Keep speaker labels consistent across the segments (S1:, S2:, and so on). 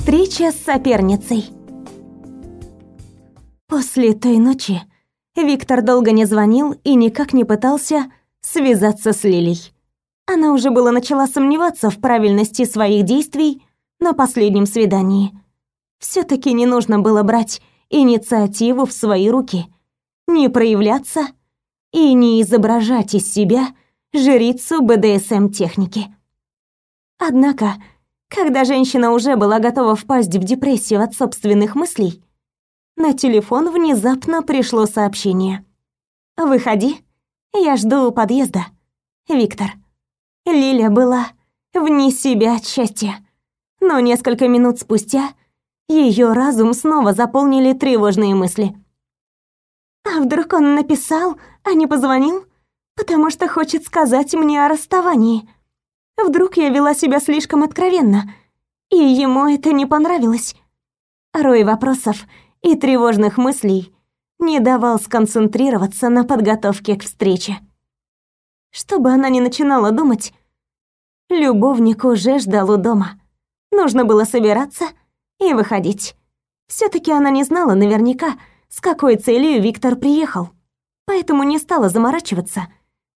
S1: Встреча с соперницей. После той ночи Виктор долго не звонил и никак не пытался связаться с Лилей. Она уже было начала сомневаться в правильности своих действий на последнем свидании. все таки не нужно было брать инициативу в свои руки, не проявляться и не изображать из себя жрицу БДСМ-техники. Однако, когда женщина уже была готова впасть в депрессию от собственных мыслей, на телефон внезапно пришло сообщение. «Выходи, я жду у подъезда. Виктор». Лиля была вне себя от счастья. Но несколько минут спустя ее разум снова заполнили тревожные мысли. А вдруг он написал, а не позвонил? Потому что хочет сказать мне о расставании. Вдруг я вела себя слишком откровенно, и ему это не понравилось. Рой вопросов и тревожных мыслей не давал сконцентрироваться на подготовке к встрече. Чтобы она не начинала думать, любовник уже ждал у дома. Нужно было собираться и выходить. все таки она не знала наверняка, с какой целью Виктор приехал, поэтому не стала заморачиваться,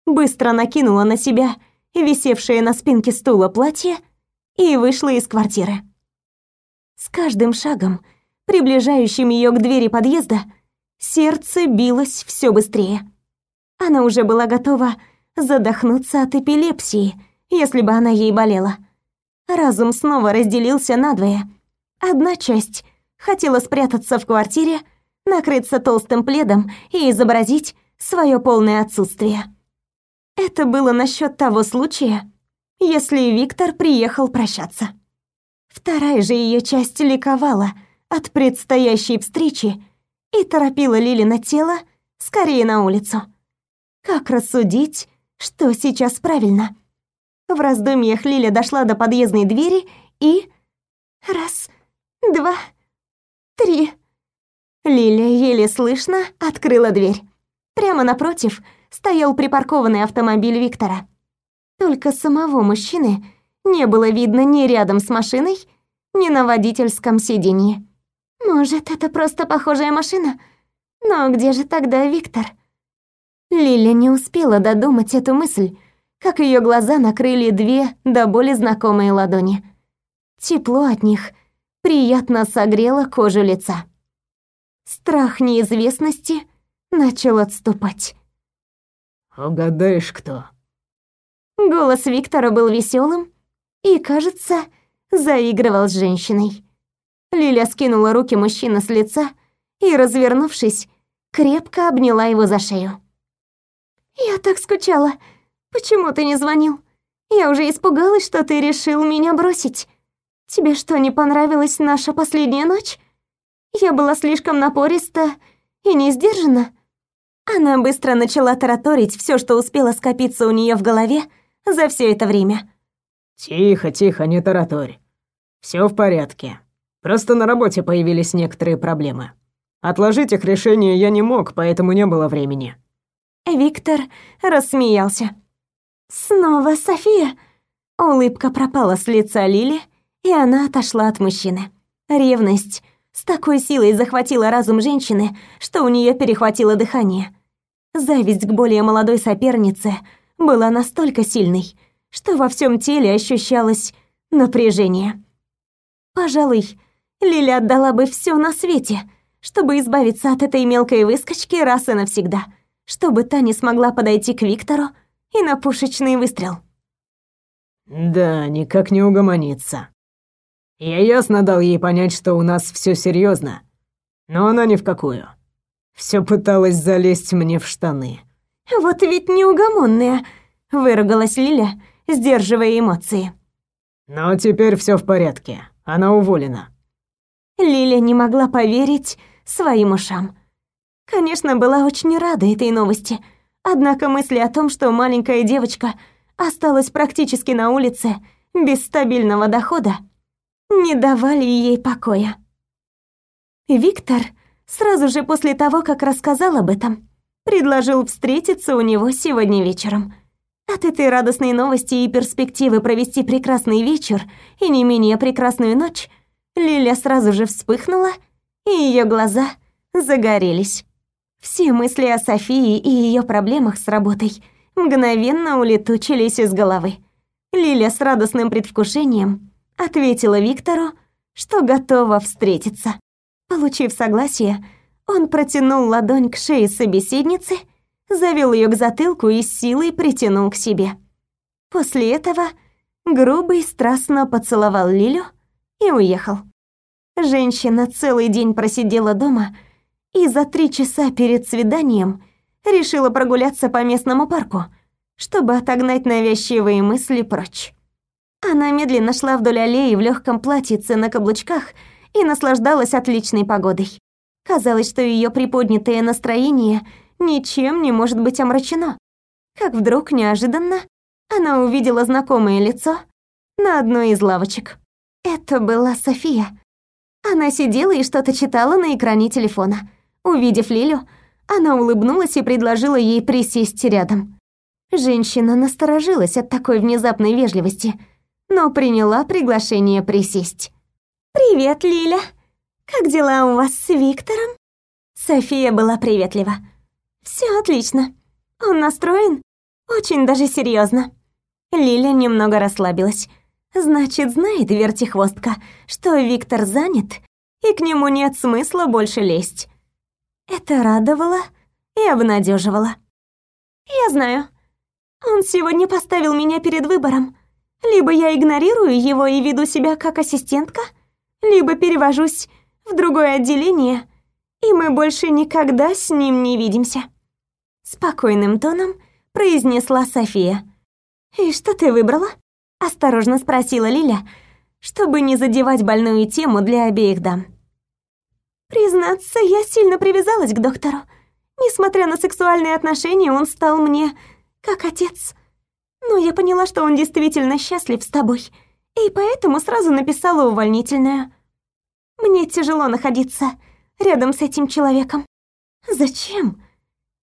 S1: быстро накинула на себя висевшее на спинке стула платье и вышла из квартиры. С каждым шагом, приближающим ее к двери подъезда, сердце билось все быстрее. Она уже была готова задохнуться от эпилепсии, если бы она ей болела. Разум снова разделился надвое. Одна часть хотела спрятаться в квартире, накрыться толстым пледом и изобразить свое полное отсутствие. Это было насчет того случая, если Виктор приехал прощаться. Вторая же ее часть ликовала от предстоящей встречи и торопила Лили на тело скорее на улицу. Как рассудить, что сейчас правильно? В раздумьях Лиля дошла до подъездной двери и... Раз, два, три... Лиля еле слышно открыла дверь. Прямо напротив стоял припаркованный автомобиль Виктора. Только самого мужчины не было видно ни рядом с машиной, ни на водительском сиденье. Может, это просто похожая машина? Но где же тогда Виктор? Лиля не успела додумать эту мысль, как ее глаза накрыли две до боли знакомые ладони. Тепло от них приятно согрело кожу лица. Страх неизвестности начал отступать.
S2: «Угадаешь, кто?»
S1: Голос Виктора был веселым и, кажется, заигрывал с женщиной. Лиля скинула руки мужчины с лица и, развернувшись, крепко обняла его за шею. «Я так скучала. Почему ты не звонил? Я уже испугалась, что ты решил меня бросить. Тебе что, не понравилась наша последняя ночь? Я была слишком напориста и не сдержана. Она быстро начала тараторить все, что успело скопиться у нее в голове за все это время.
S2: Тихо, тихо, не тараторь. Все в порядке. Просто на работе появились некоторые проблемы. Отложить их решение я не мог, поэтому не было времени.
S1: Виктор рассмеялся. Снова София. Улыбка пропала с лица Лили, и она отошла от мужчины. Ревность с такой силой захватила разум женщины, что у нее перехватило дыхание. Зависть к более молодой сопернице была настолько сильной, что во всем теле ощущалось напряжение. Пожалуй, Лиля отдала бы все на свете, чтобы избавиться от этой мелкой выскочки раз и навсегда, чтобы та не смогла подойти к Виктору и на пушечный выстрел.
S2: Да, никак не угомонится. Я ясно дал ей понять, что у нас все серьезно, но она ни в какую. Все пыталась залезть мне в штаны.
S1: Вот ведь неугомонная, выругалась Лиля, сдерживая эмоции.
S2: Но теперь все в порядке. Она уволена.
S1: Лиля не могла поверить своим ушам. Конечно, была очень рада этой новости. Однако мысли о том, что маленькая девочка осталась практически на улице без стабильного дохода, не давали ей покоя. Виктор сразу же после того, как рассказал об этом, предложил встретиться у него сегодня вечером. От этой радостной новости и перспективы провести прекрасный вечер и не менее прекрасную ночь Лиля сразу же вспыхнула, и ее глаза загорелись. Все мысли о Софии и ее проблемах с работой мгновенно улетучились из головы. Лиля с радостным предвкушением ответила Виктору, что готова встретиться. Получив согласие, он протянул ладонь к шее собеседницы, завел ее к затылку и силой притянул к себе. После этого грубый страстно поцеловал Лилю и уехал. Женщина целый день просидела дома и за три часа перед свиданием решила прогуляться по местному парку, чтобы отогнать навязчивые мысли прочь. Она медленно шла вдоль аллеи в легком платьице на каблучках и наслаждалась отличной погодой. Казалось, что ее приподнятое настроение ничем не может быть омрачено. Как вдруг неожиданно она увидела знакомое лицо на одной из лавочек. Это была София. Она сидела и что-то читала на экране телефона. Увидев Лилю, она улыбнулась и предложила ей присесть рядом. Женщина насторожилась от такой внезапной вежливости, но приняла приглашение присесть. «Привет, Лиля. Как дела у вас с Виктором?» София была приветлива. Все отлично. Он настроен? Очень даже серьезно. Лиля немного расслабилась. Значит, знает вертихвостка, что Виктор занят, и к нему нет смысла больше лезть. Это радовало и обнадеживало. Я знаю. Он сегодня поставил меня перед выбором. Либо я игнорирую его и веду себя как ассистентка, либо перевожусь в другое отделение, и мы больше никогда с ним не видимся. Спокойным тоном произнесла София. «И что ты выбрала?» Осторожно спросила Лиля, чтобы не задевать больную тему для обеих дам. Признаться, я сильно привязалась к доктору. Несмотря на сексуальные отношения, он стал мне как отец. Но я поняла, что он действительно счастлив с тобой, и поэтому сразу написала увольнительную. Мне тяжело находиться рядом с этим человеком. Зачем?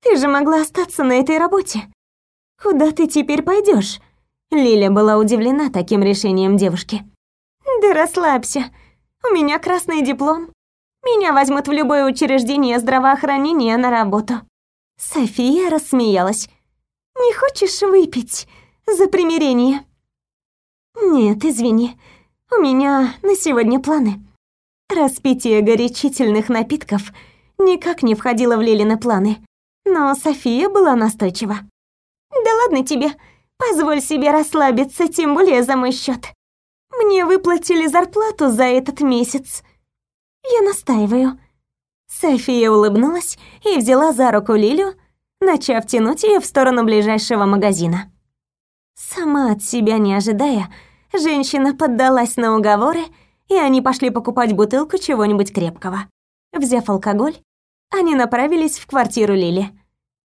S1: Ты же могла остаться на этой работе. Куда ты теперь пойдешь? Лиля была удивлена таким решением девушки. «Да расслабься. У меня красный диплом. Меня возьмут в любое учреждение здравоохранения на работу». София рассмеялась. «Не хочешь выпить за примирение?» «Нет, извини. У меня на сегодня планы». Распитие горячительных напитков никак не входило в Лилины планы, но София была настойчива. «Да ладно тебе, Позволь себе расслабиться, тем более за мой счет. Мне выплатили зарплату за этот месяц. Я настаиваю». София улыбнулась и взяла за руку Лилю, начав тянуть ее в сторону ближайшего магазина. Сама от себя не ожидая, женщина поддалась на уговоры, и они пошли покупать бутылку чего-нибудь крепкого. Взяв алкоголь, они направились в квартиру Лили.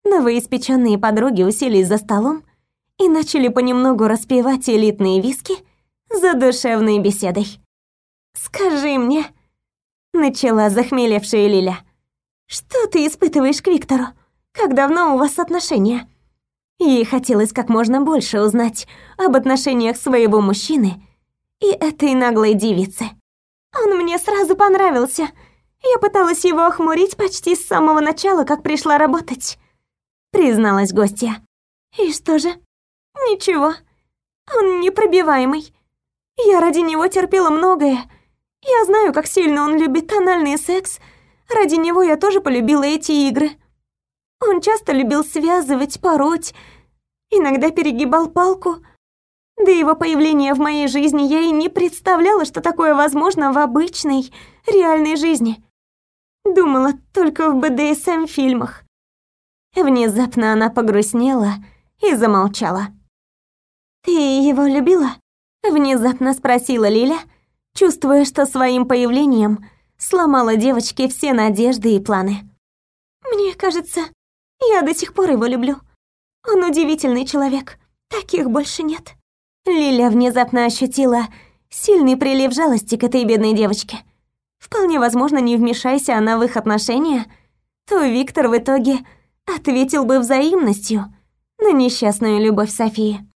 S1: Новоиспеченные подруги уселись за столом и начали понемногу распевать элитные виски за душевной беседой. «Скажи мне», — начала захмелевшая Лиля, «что ты испытываешь к Виктору? Как давно у вас отношения?» Ей хотелось как можно больше узнать об отношениях своего мужчины и этой наглой девицы. «Он мне сразу понравился. Я пыталась его охмурить почти с самого начала, как пришла работать», — призналась гостья. «И что же?» Ничего, он непробиваемый. Я ради него терпела многое. Я знаю, как сильно он любит тональный секс. Ради него я тоже полюбила эти игры. Он часто любил связывать, пороть, иногда перегибал палку. До его появления в моей жизни я и не представляла, что такое возможно в обычной, реальной жизни. Думала только в БДСМ-фильмах. Внезапно она погрустнела и замолчала. «Ты его любила?» — внезапно спросила Лиля, чувствуя, что своим появлением сломала девочке все надежды и планы. «Мне кажется, я до сих пор его люблю. Он удивительный человек, таких больше нет». Лиля внезапно ощутила сильный прилив жалости к этой бедной девочке. Вполне возможно, не вмешайся она в их отношения, то Виктор в итоге ответил бы взаимностью на несчастную любовь Софии.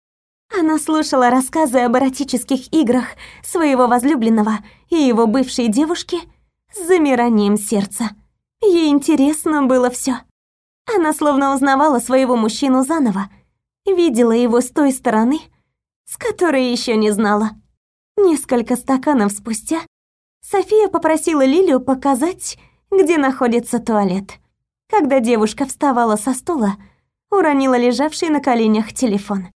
S1: Она слушала рассказы об эротических играх своего возлюбленного и его бывшей девушки с замиранием сердца. Ей интересно было все. Она словно узнавала своего мужчину заново, видела его с той стороны, с которой еще не знала. Несколько стаканов спустя София попросила Лилию показать, где находится туалет. Когда девушка вставала со стула, уронила лежавший на коленях телефон.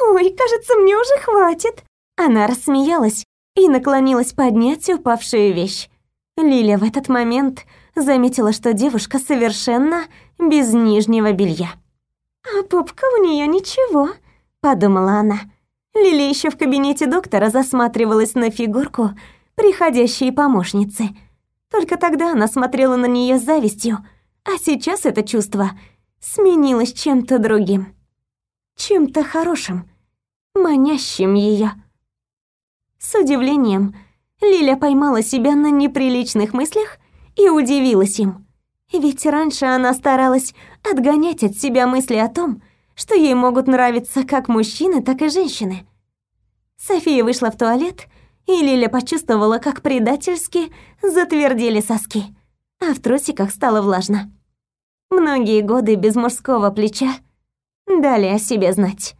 S1: «Ой, кажется, мне уже хватит!» Она рассмеялась и наклонилась поднять упавшую вещь. Лиля в этот момент заметила, что девушка совершенно без нижнего белья. «А попка у нее ничего», — подумала она. Лиля еще в кабинете доктора засматривалась на фигурку приходящей помощницы. Только тогда она смотрела на нее с завистью, а сейчас это чувство сменилось чем-то другим. Чем-то хорошим, манящим ее. С удивлением Лиля поймала себя на неприличных мыслях и удивилась им. Ведь раньше она старалась отгонять от себя мысли о том, что ей могут нравиться как мужчины, так и женщины. София вышла в туалет, и Лиля почувствовала, как предательски затвердели соски, а в трусиках стало влажно. Многие годы без мужского плеча дали о себе знать.